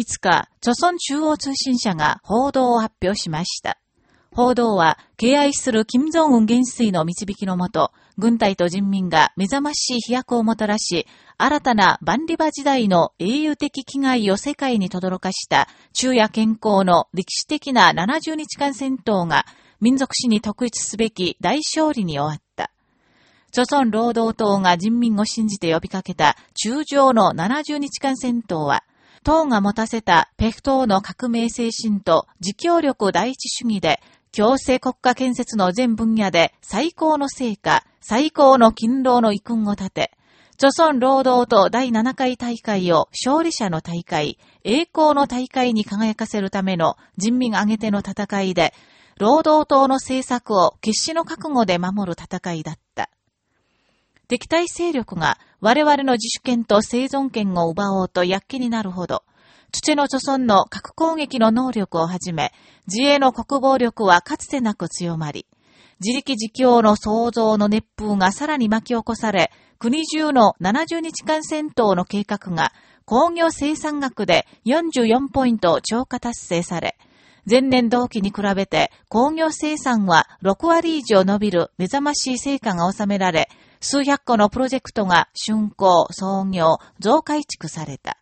5日、朝鮮中央通信社が報道を発表しました。報道は、敬愛する金正恩元帥の導きのもと、軍隊と人民が目覚ましい飛躍をもたらし、新たな万里馬時代の英雄的危害を世界に轟かした昼夜健康の歴史的な70日間戦闘が民族史に特筆すべき大勝利に終わった。朝鮮労働党が人民を信じて呼びかけた中上の70日間戦闘は、党が持たせたペクトーの革命精神と自強力第一主義で強制国家建設の全分野で最高の成果、最高の勤労の遺訓を立て、著村労働党第7回大会を勝利者の大会、栄光の大会に輝かせるための人民挙げての戦いで、労働党の政策を決死の覚悟で守る戦いだった。敵対勢力が我々の自主権と生存権を奪おうと躍起になるほど、土の貯村の核攻撃の能力をはじめ、自衛の国防力はかつてなく強まり、自力自強の創造の熱風がさらに巻き起こされ、国中の70日間戦闘の計画が工業生産額で44ポイント超過達成され、前年同期に比べて工業生産は6割以上伸びる目覚ましい成果が収められ、数百個のプロジェクトが竣工、創業、増改築された。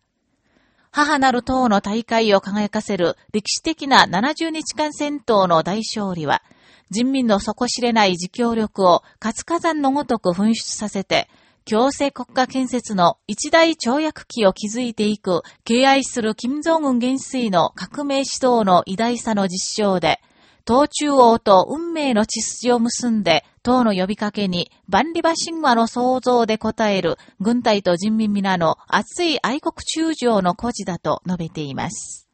母なる党の大会を輝かせる歴史的な70日間戦闘の大勝利は、人民の底知れない自強力を活火山のごとく噴出させて、強制国家建設の一大跳躍期を築いていく、敬愛する金正恩元帥の革命指導の偉大さの実証で、党中央と運命の秩序を結んで、党の呼びかけに万里馬神話の創造で応える軍隊と人民皆の熱い愛国中将の孤児だと述べています。